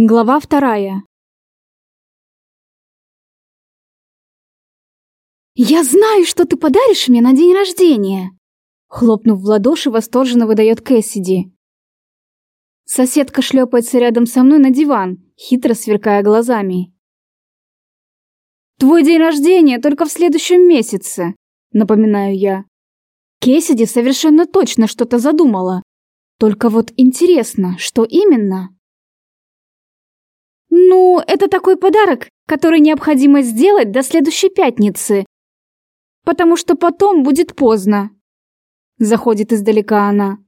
Глава вторая. «Я знаю, что ты подаришь мне на день рождения!» Хлопнув в ладоши, восторженно выдает Кэссиди. Соседка шлепается рядом со мной на диван, хитро сверкая глазами. «Твой день рождения только в следующем месяце», — напоминаю я. Кэссиди совершенно точно что-то задумала. Только вот интересно, что именно? «Ну, это такой подарок, который необходимо сделать до следующей пятницы, потому что потом будет поздно». Заходит издалека она.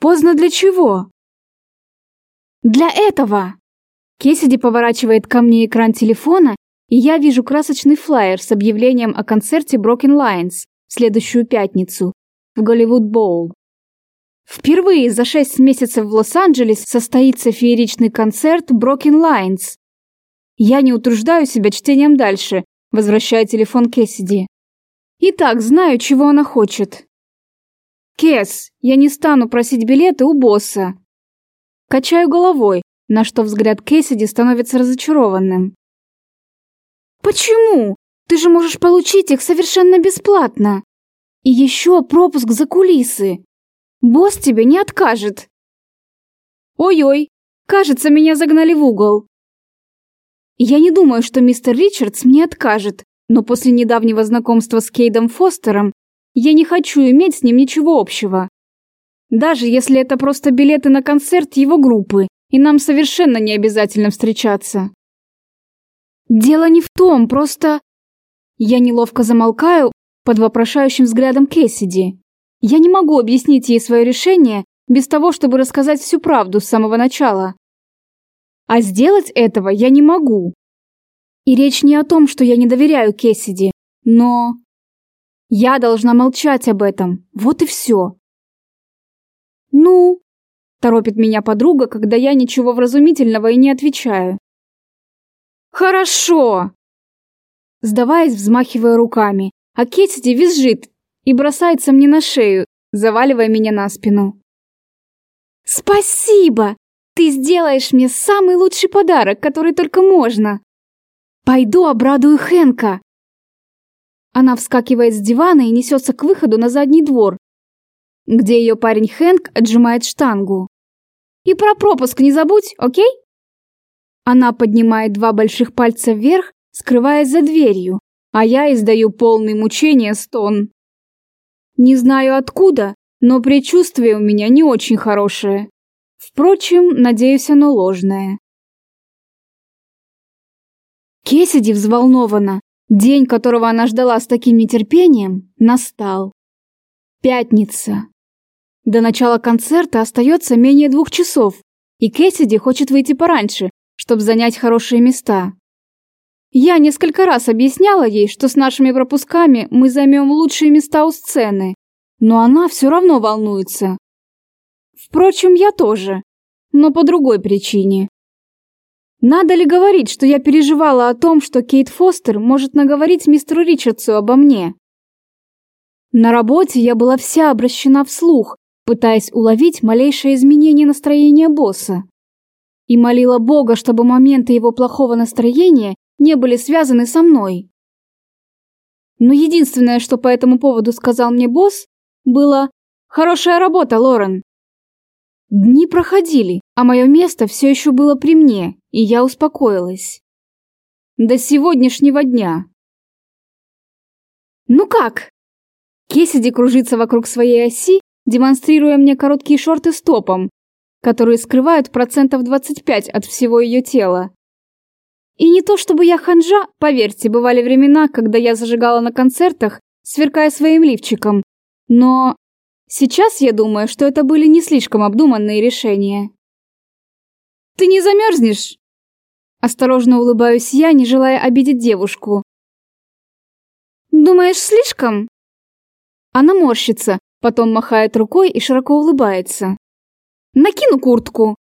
«Поздно для чего?» «Для этого!» Кесиди поворачивает ко мне экран телефона, и я вижу красочный флаер с объявлением о концерте Broken Lines в следующую пятницу в Голливуд Боул. Впервые за шесть месяцев в Лос-Анджелес состоится фееричный концерт Broken Lines. Я не утруждаю себя чтением дальше, возвращая телефон Кэссиди. Итак, знаю, чего она хочет. Кэс, я не стану просить билеты у босса. Качаю головой, на что взгляд Кэссиди становится разочарованным. Почему? Ты же можешь получить их совершенно бесплатно. И еще пропуск за кулисы. Босс тебе не откажет. Ой-ой, кажется, меня загнали в угол. Я не думаю, что мистер Ричардс мне откажет, но после недавнего знакомства с Кейдом Фостером я не хочу иметь с ним ничего общего. Даже если это просто билеты на концерт его группы, и нам совершенно не обязательно встречаться. Дело не в том, просто... Я неловко замолкаю под вопрошающим взглядом Кэссиди. Я не могу объяснить ей свое решение без того, чтобы рассказать всю правду с самого начала. А сделать этого я не могу. И речь не о том, что я не доверяю Кессиди, но... Я должна молчать об этом, вот и все. «Ну?» – торопит меня подруга, когда я ничего вразумительного и не отвечаю. «Хорошо!» Сдаваясь, взмахивая руками, а Кессиди визжит и бросается мне на шею, заваливая меня на спину. «Спасибо! Ты сделаешь мне самый лучший подарок, который только можно! Пойду обрадую Хенка!» Она вскакивает с дивана и несется к выходу на задний двор, где ее парень Хэнк отжимает штангу. «И про пропуск не забудь, окей?» Она поднимает два больших пальца вверх, скрываясь за дверью, а я издаю полный мучения стон. Не знаю откуда, но предчувствие у меня не очень хорошее. Впрочем, надеюсь, оно ложное. Кесиди взволнована. День, которого она ждала с таким нетерпением, настал. Пятница. До начала концерта остается менее двух часов, и Кэссиди хочет выйти пораньше, чтобы занять хорошие места. Я несколько раз объясняла ей, что с нашими пропусками мы займем лучшие места у сцены, но она все равно волнуется. Впрочем, я тоже, но по другой причине. Надо ли говорить, что я переживала о том, что Кейт Фостер может наговорить мистеру Ричардсу обо мне? На работе я была вся обращена вслух, пытаясь уловить малейшее изменение настроения босса. И молила Бога, чтобы моменты его плохого настроения не были связаны со мной. Но единственное, что по этому поводу сказал мне босс, было «Хорошая работа, Лорен». Дни проходили, а мое место все еще было при мне, и я успокоилась. До сегодняшнего дня. «Ну как?» Кесиди кружится вокруг своей оси, демонстрируя мне короткие шорты с топом, которые скрывают процентов 25 от всего ее тела. И не то чтобы я ханжа, поверьте, бывали времена, когда я зажигала на концертах, сверкая своим лифчиком. Но сейчас я думаю, что это были не слишком обдуманные решения. «Ты не замерзнешь?» Осторожно улыбаюсь я, не желая обидеть девушку. «Думаешь, слишком?» Она морщится, потом махает рукой и широко улыбается. «Накину куртку!»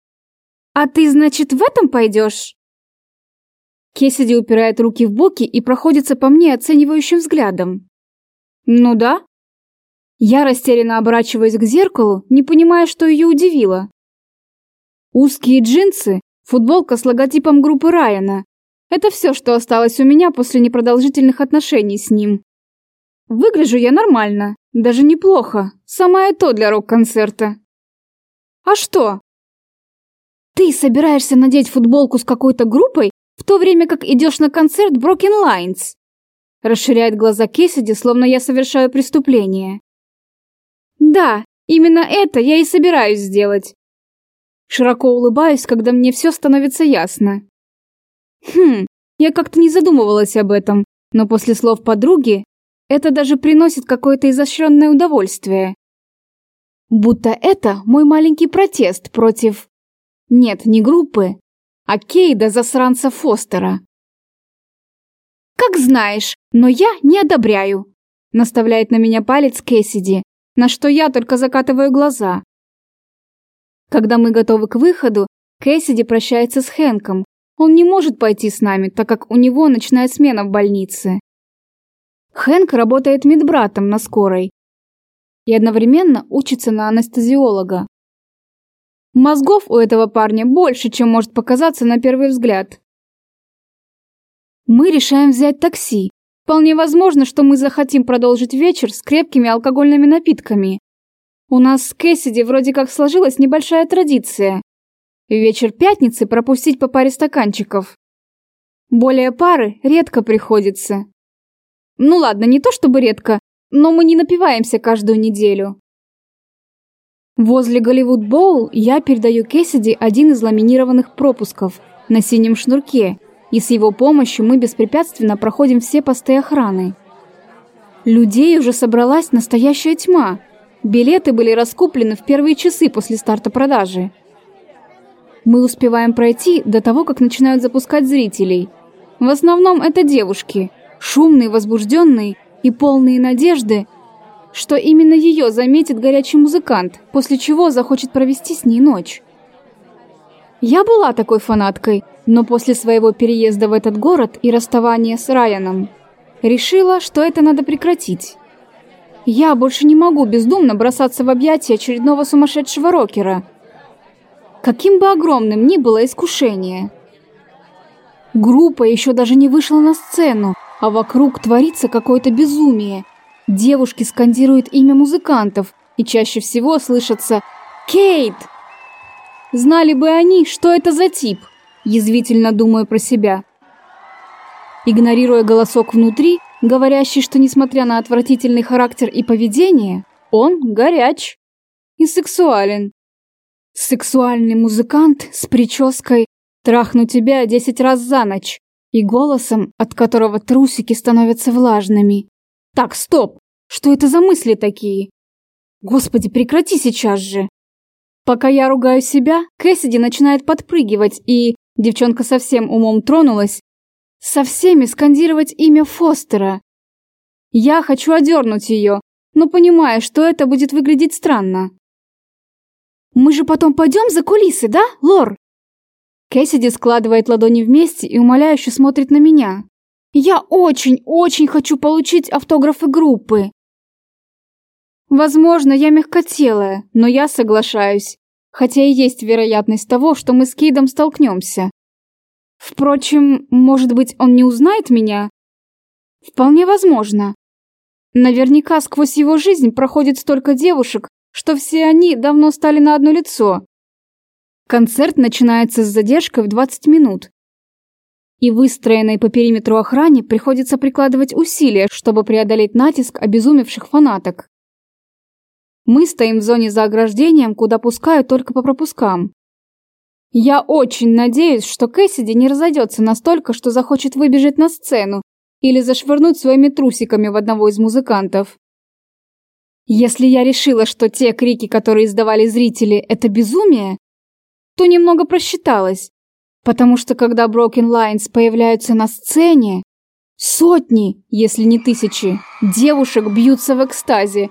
«А ты, значит, в этом пойдешь?» Кесиди упирает руки в боки и проходится по мне оценивающим взглядом. «Ну да». Я растерянно оборачиваюсь к зеркалу, не понимая, что ее удивило. Узкие джинсы, Футболка с логотипом группы Райана. Это все, что осталось у меня после непродолжительных отношений с ним. Выгляжу я нормально, даже неплохо. Самое то для рок-концерта. А что? Ты собираешься надеть футболку с какой-то группой, то время как идешь на концерт Broken Lines? Расширяет глаза Кесиди, словно я совершаю преступление. Да, именно это я и собираюсь сделать. Широко улыбаюсь, когда мне все становится ясно. Хм, я как-то не задумывалась об этом, но после слов подруги это даже приносит какое-то изощренное удовольствие. Будто это мой маленький протест против... Нет, не группы, а Кейда засранца Фостера. «Как знаешь, но я не одобряю», — наставляет на меня палец Кэссиди, на что я только закатываю глаза. Когда мы готовы к выходу, Кэссиди прощается с Хэнком. Он не может пойти с нами, так как у него ночная смена в больнице. Хэнк работает медбратом на скорой и одновременно учится на анестезиолога. Мозгов у этого парня больше, чем может показаться на первый взгляд. Мы решаем взять такси. Вполне возможно, что мы захотим продолжить вечер с крепкими алкогольными напитками. У нас с Кэссиди вроде как сложилась небольшая традиция. Вечер пятницы пропустить по паре стаканчиков. Более пары редко приходится. Ну ладно, не то чтобы редко, но мы не напиваемся каждую неделю. Возле Голливуд Боул я передаю Кэссиди один из ламинированных пропусков на синем шнурке, и с его помощью мы беспрепятственно проходим все посты охраны. Людей уже собралась настоящая тьма. Билеты были раскуплены в первые часы после старта продажи. Мы успеваем пройти до того, как начинают запускать зрителей. В основном это девушки, шумные, возбужденные и полные надежды, что именно ее заметит горячий музыкант, после чего захочет провести с ней ночь. Я была такой фанаткой, но после своего переезда в этот город и расставания с Райаном решила, что это надо прекратить. Я больше не могу бездумно бросаться в объятия очередного сумасшедшего рокера. Каким бы огромным ни было искушение. Группа еще даже не вышла на сцену, а вокруг творится какое-то безумие. Девушки скандируют имя музыкантов, и чаще всего слышатся «Кейт!». Знали бы они, что это за тип – язвительно думаю про себя. Игнорируя голосок внутри, говорящий, что несмотря на отвратительный характер и поведение, он горяч и сексуален. Сексуальный музыкант с прической «трахну тебя десять раз за ночь» и голосом, от которого трусики становятся влажными. Так, стоп! Что это за мысли такие? Господи, прекрати сейчас же! Пока я ругаю себя, Кэссиди начинает подпрыгивать и, Девчонка совсем умом тронулась. Со всеми скандировать имя Фостера. Я хочу одернуть ее, но понимаю, что это будет выглядеть странно. «Мы же потом пойдем за кулисы, да, Лор?» Кэссиди складывает ладони вместе и умоляюще смотрит на меня. «Я очень-очень хочу получить автографы группы!» Возможно, я мягкотелая, но я соглашаюсь хотя и есть вероятность того, что мы с Кейдом столкнемся. Впрочем, может быть, он не узнает меня? Вполне возможно. Наверняка сквозь его жизнь проходит столько девушек, что все они давно стали на одно лицо. Концерт начинается с задержкой в 20 минут. И выстроенной по периметру охране приходится прикладывать усилия, чтобы преодолеть натиск обезумевших фанаток. Мы стоим в зоне за ограждением, куда пускают только по пропускам. Я очень надеюсь, что Кэссиди не разойдется настолько, что захочет выбежать на сцену или зашвырнуть своими трусиками в одного из музыкантов. Если я решила, что те крики, которые издавали зрители, это безумие, то немного просчиталась, потому что когда Broken Lines появляются на сцене, сотни, если не тысячи, девушек бьются в экстазе,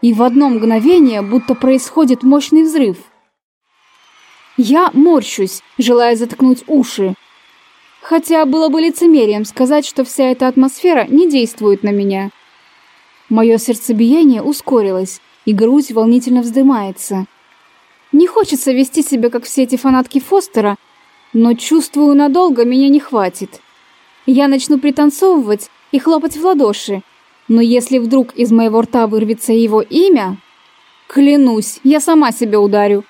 и в одно мгновение будто происходит мощный взрыв. Я морщусь, желая заткнуть уши. Хотя было бы лицемерием сказать, что вся эта атмосфера не действует на меня. Мое сердцебиение ускорилось, и грудь волнительно вздымается. Не хочется вести себя, как все эти фанатки Фостера, Но чувствую, надолго меня не хватит. Я начну пританцовывать и хлопать в ладоши, но если вдруг из моего рта вырвется его имя, клянусь, я сама себя ударю.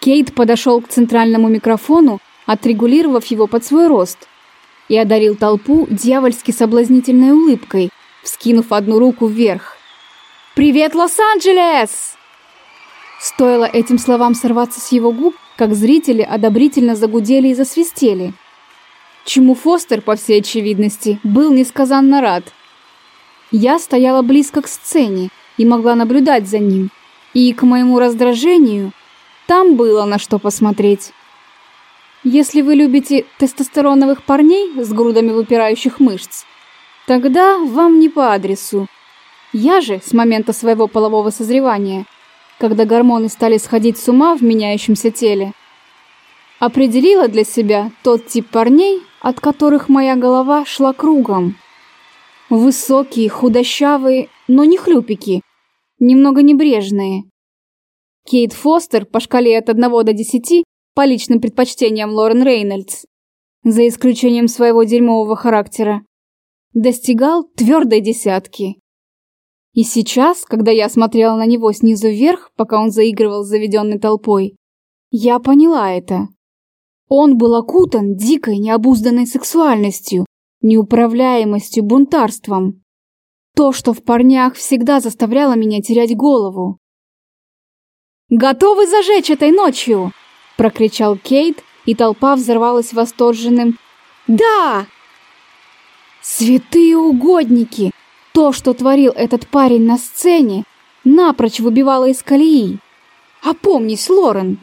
Кейт подошел к центральному микрофону, отрегулировав его под свой рост, и одарил толпу дьявольски соблазнительной улыбкой, вскинув одну руку вверх. «Привет, Лос-Анджелес!» Стоило этим словам сорваться с его губ, как зрители одобрительно загудели и засвистели. Чему Фостер, по всей очевидности, был несказанно рад. Я стояла близко к сцене и могла наблюдать за ним. И, к моему раздражению, там было на что посмотреть. Если вы любите тестостероновых парней с грудами выпирающих мышц, тогда вам не по адресу. Я же с момента своего полового созревания, когда гормоны стали сходить с ума в меняющемся теле, определила для себя тот тип парней, от которых моя голова шла кругом. Высокие, худощавые, но не хлюпики, немного небрежные. Кейт Фостер по шкале от 1 до 10 по личным предпочтениям Лорен Рейнольдс, за исключением своего дерьмового характера, достигал твердой десятки. И сейчас, когда я смотрела на него снизу вверх, пока он заигрывал с заведенной толпой, я поняла это. Он был окутан дикой необузданной сексуальностью, неуправляемостью, бунтарством. То, что в парнях всегда заставляло меня терять голову. «Готовы зажечь этой ночью?» – прокричал Кейт, и толпа взорвалась восторженным «Да!». Святые угодники! То, что творил этот парень на сцене, напрочь выбивало из колеи. Опомнись, Лорен!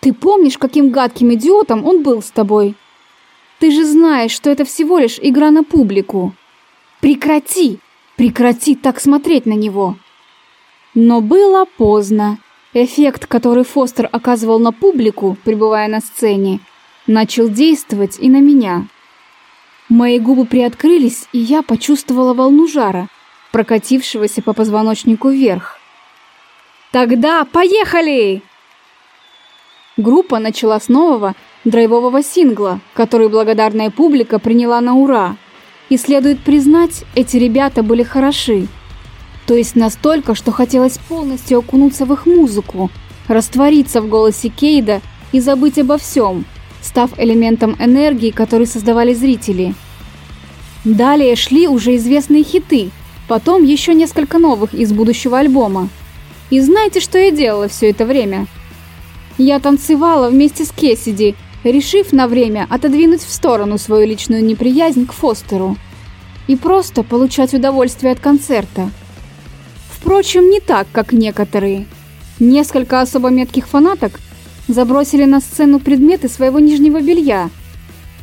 Ты помнишь, каким гадким идиотом он был с тобой? Ты же знаешь, что это всего лишь игра на публику. Прекрати! Прекрати так смотреть на него!» Но было поздно. Эффект, который Фостер оказывал на публику, пребывая на сцене, начал действовать и на меня. Мои губы приоткрылись, и я почувствовала волну жара, прокатившегося по позвоночнику вверх. «Тогда поехали!» Группа начала с нового драйвового сингла, который благодарная публика приняла на ура. И следует признать, эти ребята были хороши. То есть настолько, что хотелось полностью окунуться в их музыку, раствориться в голосе Кейда и забыть обо всем, став элементом энергии, который создавали зрители. Далее шли уже известные хиты, потом еще несколько новых из будущего альбома. И знаете, что я делала все это время? Я танцевала вместе с Кессиди, решив на время отодвинуть в сторону свою личную неприязнь к Фостеру и просто получать удовольствие от концерта. Впрочем, не так, как некоторые. Несколько особо метких фанаток забросили на сцену предметы своего нижнего белья.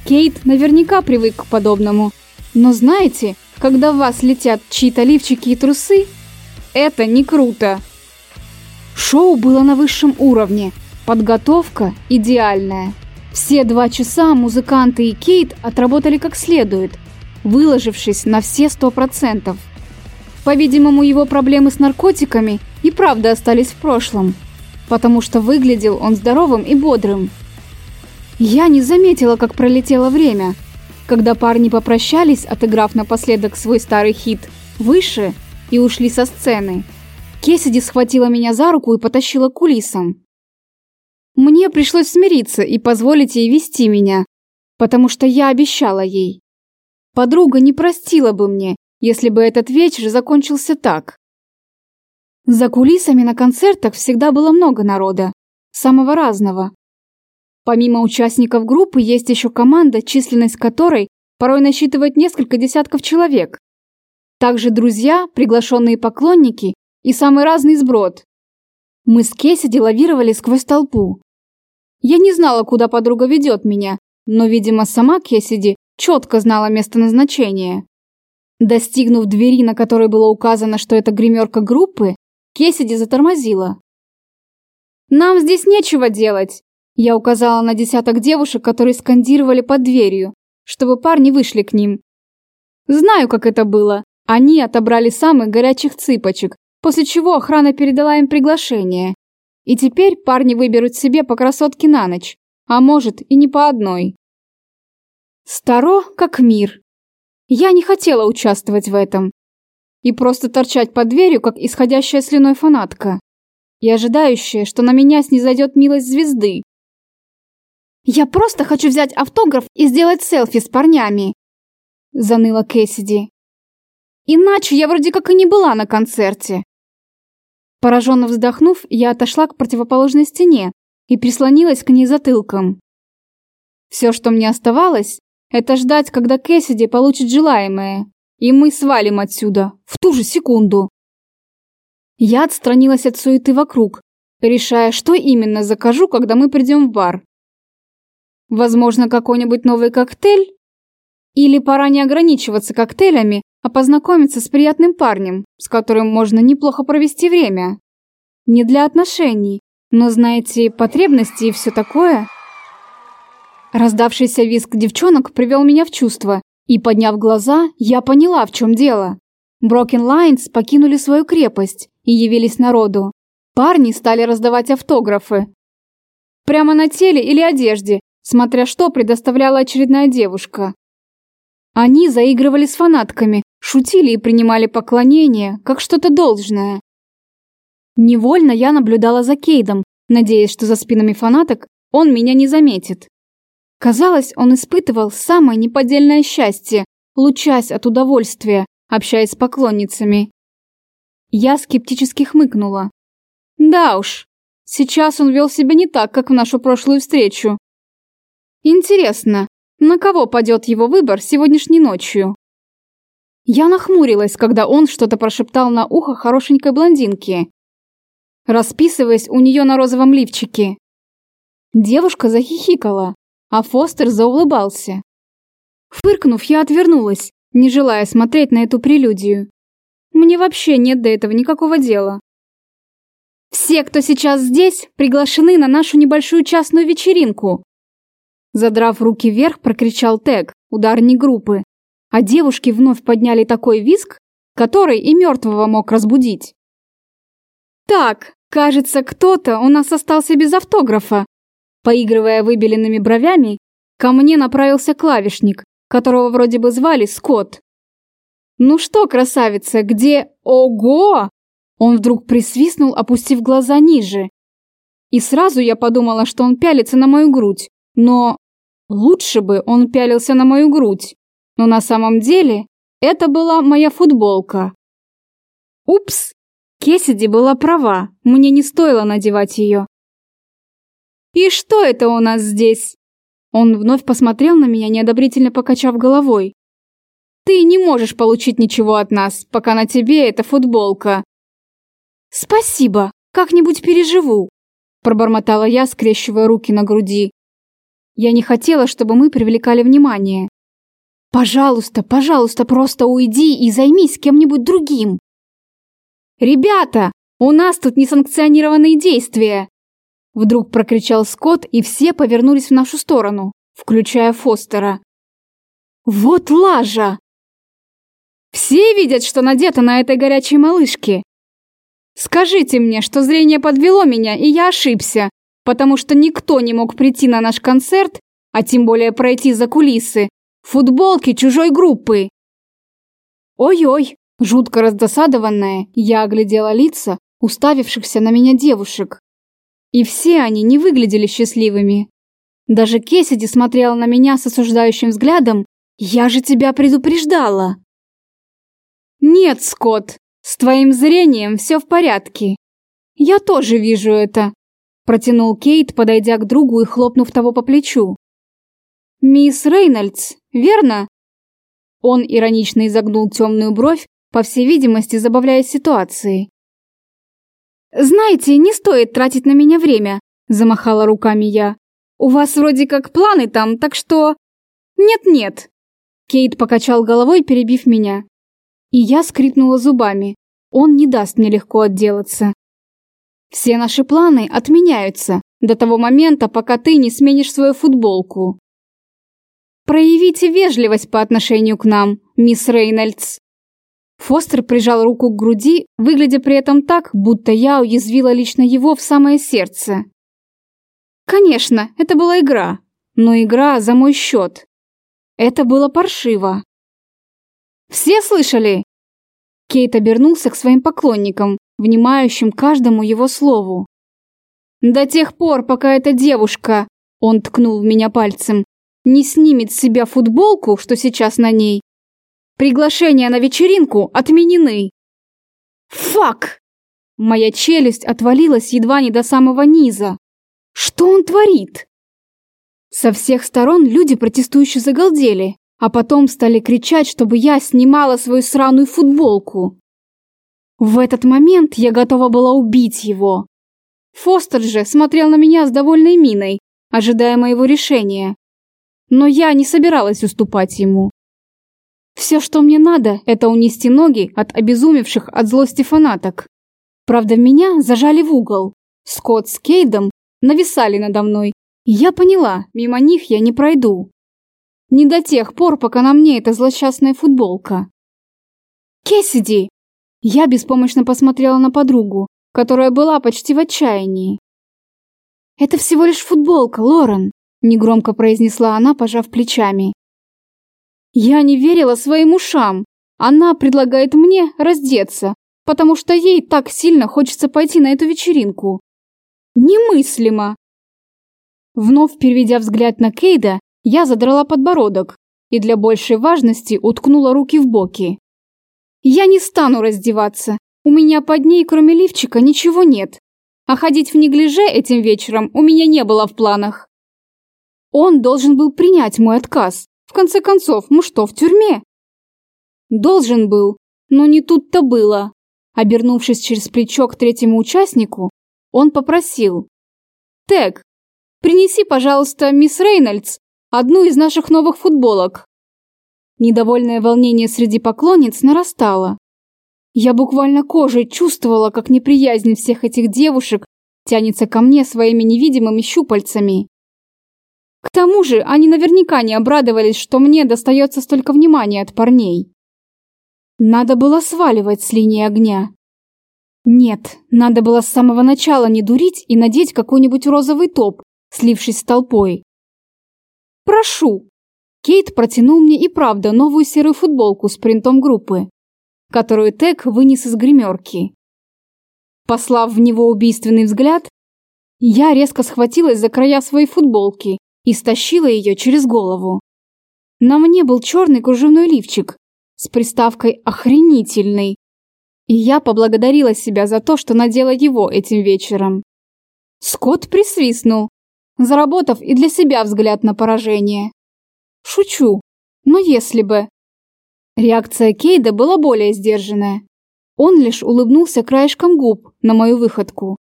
Кейт наверняка привык к подобному. Но знаете, когда в вас летят чьи-то лифчики и трусы, это не круто. Шоу было на высшем уровне – Подготовка идеальная. Все два часа музыканты и Кейт отработали как следует, выложившись на все сто процентов. По-видимому, его проблемы с наркотиками и правда остались в прошлом, потому что выглядел он здоровым и бодрым. Я не заметила, как пролетело время, когда парни попрощались, отыграв напоследок свой старый хит «Выше» и ушли со сцены. Кесиди схватила меня за руку и потащила к кулисам. Мне пришлось смириться и позволить ей вести меня, потому что я обещала ей. Подруга не простила бы мне, если бы этот вечер закончился так. За кулисами на концертах всегда было много народа, самого разного. Помимо участников группы есть еще команда, численность которой порой насчитывает несколько десятков человек. Также друзья, приглашенные поклонники и самый разный сброд. Мы с Кесиди лавировали сквозь толпу. Я не знала, куда подруга ведет меня, но, видимо, сама Кесиди четко знала место назначения. Достигнув двери, на которой было указано, что это гримерка группы, Кесиди затормозила. «Нам здесь нечего делать!» Я указала на десяток девушек, которые скандировали под дверью, чтобы парни вышли к ним. Знаю, как это было. Они отобрали самых горячих цыпочек, после чего охрана передала им приглашение. И теперь парни выберут себе по красотке на ночь, а может и не по одной. Старо, как мир. Я не хотела участвовать в этом. И просто торчать под дверью, как исходящая слюной фанатка. И ожидающая, что на меня снизойдет милость звезды. «Я просто хочу взять автограф и сделать селфи с парнями», заныла Кэссиди. «Иначе я вроде как и не была на концерте». Пораженно вздохнув, я отошла к противоположной стене и прислонилась к ней затылком. Все, что мне оставалось, это ждать, когда Кэссиди получит желаемое, и мы свалим отсюда в ту же секунду. Я отстранилась от суеты вокруг, решая, что именно закажу, когда мы придем в бар. Возможно, какой-нибудь новый коктейль? Или пора не ограничиваться коктейлями, а познакомиться с приятным парнем, с которым можно неплохо провести время. Не для отношений, но, знаете, потребности и все такое. Раздавшийся визг девчонок привел меня в чувство, и, подняв глаза, я поняла, в чем дело. Broken Lines покинули свою крепость и явились народу. Парни стали раздавать автографы. Прямо на теле или одежде, смотря что предоставляла очередная девушка. Они заигрывали с фанатками, шутили и принимали поклонения, как что-то должное. Невольно я наблюдала за Кейдом, надеясь, что за спинами фанаток он меня не заметит. Казалось, он испытывал самое неподдельное счастье, лучась от удовольствия, общаясь с поклонницами. Я скептически хмыкнула. Да уж, сейчас он вел себя не так, как в нашу прошлую встречу. Интересно, на кого падет его выбор сегодняшней ночью? Я нахмурилась, когда он что-то прошептал на ухо хорошенькой блондинке, расписываясь у нее на розовом лифчике. Девушка захихикала, а Фостер заулыбался. Фыркнув, я отвернулась, не желая смотреть на эту прелюдию. Мне вообще нет до этого никакого дела. Все, кто сейчас здесь, приглашены на нашу небольшую частную вечеринку. Задрав руки вверх, прокричал Тэг, ударник группы. А девушки вновь подняли такой визг, который и мертвого мог разбудить. Так, кажется, кто-то у нас остался без автографа, Поигрывая выбеленными бровями, ко мне направился клавишник, которого вроде бы звали Скотт. «Ну что, красавица, где... Ого!» Он вдруг присвистнул, опустив глаза ниже. И сразу я подумала, что он пялится на мою грудь, но... Лучше бы он пялился на мою грудь. Но на самом деле это была моя футболка. Упс! Кесиди была права, мне не стоило надевать ее. «И что это у нас здесь?» Он вновь посмотрел на меня, неодобрительно покачав головой. «Ты не можешь получить ничего от нас, пока на тебе эта футболка». «Спасибо, как-нибудь переживу», пробормотала я, скрещивая руки на груди. Я не хотела, чтобы мы привлекали внимание. «Пожалуйста, пожалуйста, просто уйди и займись кем-нибудь другим». «Ребята, у нас тут несанкционированные действия!» Вдруг прокричал Скотт, и все повернулись в нашу сторону, включая Фостера. «Вот лажа!» «Все видят, что надето на этой горячей малышке!» «Скажите мне, что зрение подвело меня, и я ошибся, потому что никто не мог прийти на наш концерт, а тем более пройти за кулисы, футболки чужой группы!» «Ой-ой!» Жутко раздосадованная, я оглядела лица уставившихся на меня девушек. И все они не выглядели счастливыми. Даже Кесиди смотрела на меня с осуждающим взглядом. «Я же тебя предупреждала!» «Нет, Скотт, с твоим зрением все в порядке. Я тоже вижу это», протянул Кейт, подойдя к другу и хлопнув того по плечу. «Мисс Рейнольдс, верно?» Он иронично изогнул темную бровь, по всей видимости, забавляясь ситуацией. «Знаете, не стоит тратить на меня время», – замахала руками я. «У вас вроде как планы там, так что...» «Нет-нет». Кейт покачал головой, перебив меня. И я скрипнула зубами. Он не даст мне легко отделаться. Все наши планы отменяются до того момента, пока ты не сменишь свою футболку. Проявите вежливость по отношению к нам, мисс Рейнольдс. Фостер прижал руку к груди, выглядя при этом так, будто я уязвила лично его в самое сердце. Конечно, это была игра, но игра за мой счет. Это было паршиво. «Все слышали?» Кейт обернулся к своим поклонникам, внимающим каждому его слову. «До тех пор, пока эта девушка, он ткнул в меня пальцем, не снимет с себя футболку, что сейчас на ней, приглашения на вечеринку отменены». «Фак!» Моя челюсть отвалилась едва не до самого низа. Что он творит? Со всех сторон люди протестующие загалдели, а потом стали кричать, чтобы я снимала свою сраную футболку. В этот момент я готова была убить его. Фостер же смотрел на меня с довольной миной, ожидая моего решения. Но я не собиралась уступать ему. Все, что мне надо, это унести ноги от обезумевших от злости фанаток. Правда, меня зажали в угол. Скотт с Кейдом нависали надо мной. я поняла, мимо них я не пройду. Не до тех пор, пока на мне эта злосчастная футболка. «Кессиди!» Я беспомощно посмотрела на подругу, которая была почти в отчаянии. «Это всего лишь футболка, Лорен», — негромко произнесла она, пожав плечами. Я не верила своим ушам. Она предлагает мне раздеться, потому что ей так сильно хочется пойти на эту вечеринку. Немыслимо! Вновь переведя взгляд на Кейда, я задрала подбородок и для большей важности уткнула руки в боки. Я не стану раздеваться. У меня под ней, кроме лифчика, ничего нет. А ходить в неглиже этим вечером у меня не было в планах. Он должен был принять мой отказ. Конце концов, мы что, в тюрьме? Должен был, но не тут-то было. Обернувшись через плечо к третьему участнику, он попросил. «Тег, принеси, пожалуйста, мисс Рейнольдс, одну из наших новых футболок». Недовольное волнение среди поклонниц нарастало. Я буквально кожей чувствовала, как неприязнь всех этих девушек тянется ко мне своими невидимыми щупальцами. К тому же они наверняка не обрадовались, что мне достается столько внимания от парней. Надо было сваливать с линии огня. Нет, надо было с самого начала не дурить и надеть какой-нибудь розовый топ, слившись с толпой. «Прошу!» Кейт протянул мне и правда новую серую футболку с принтом группы, которую Тек вынес из гримерки. Послав в него убийственный взгляд, я резко схватилась за края своей футболки и стащила ее через голову. На мне был черный кружевной лифчик, с приставкой «охренительный». И я поблагодарила себя за то, что надела его этим вечером. Скотт присвистнул, заработав и для себя взгляд на поражение. Шучу, но если бы... Реакция Кейда была более сдержанная. Он лишь улыбнулся краешком губ на мою выходку.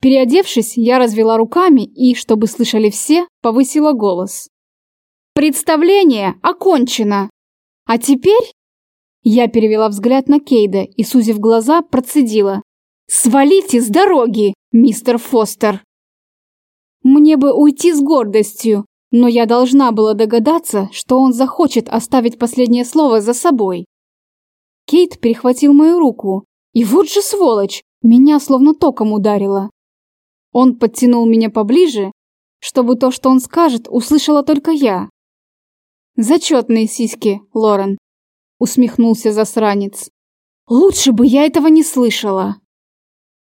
Переодевшись, я развела руками и, чтобы слышали все, повысила голос. «Представление окончено!» А теперь...» Я перевела взгляд на Кейда и, сузив глаза, процедила. «Свалите с дороги, мистер Фостер!» Мне бы уйти с гордостью, но я должна была догадаться, что он захочет оставить последнее слово за собой. Кейт перехватил мою руку, и вот же сволочь, меня словно током ударило. Он подтянул меня поближе, чтобы то, что он скажет, услышала только я. Зачетные сиськи, Лорен, усмехнулся засранец. Лучше бы я этого не слышала.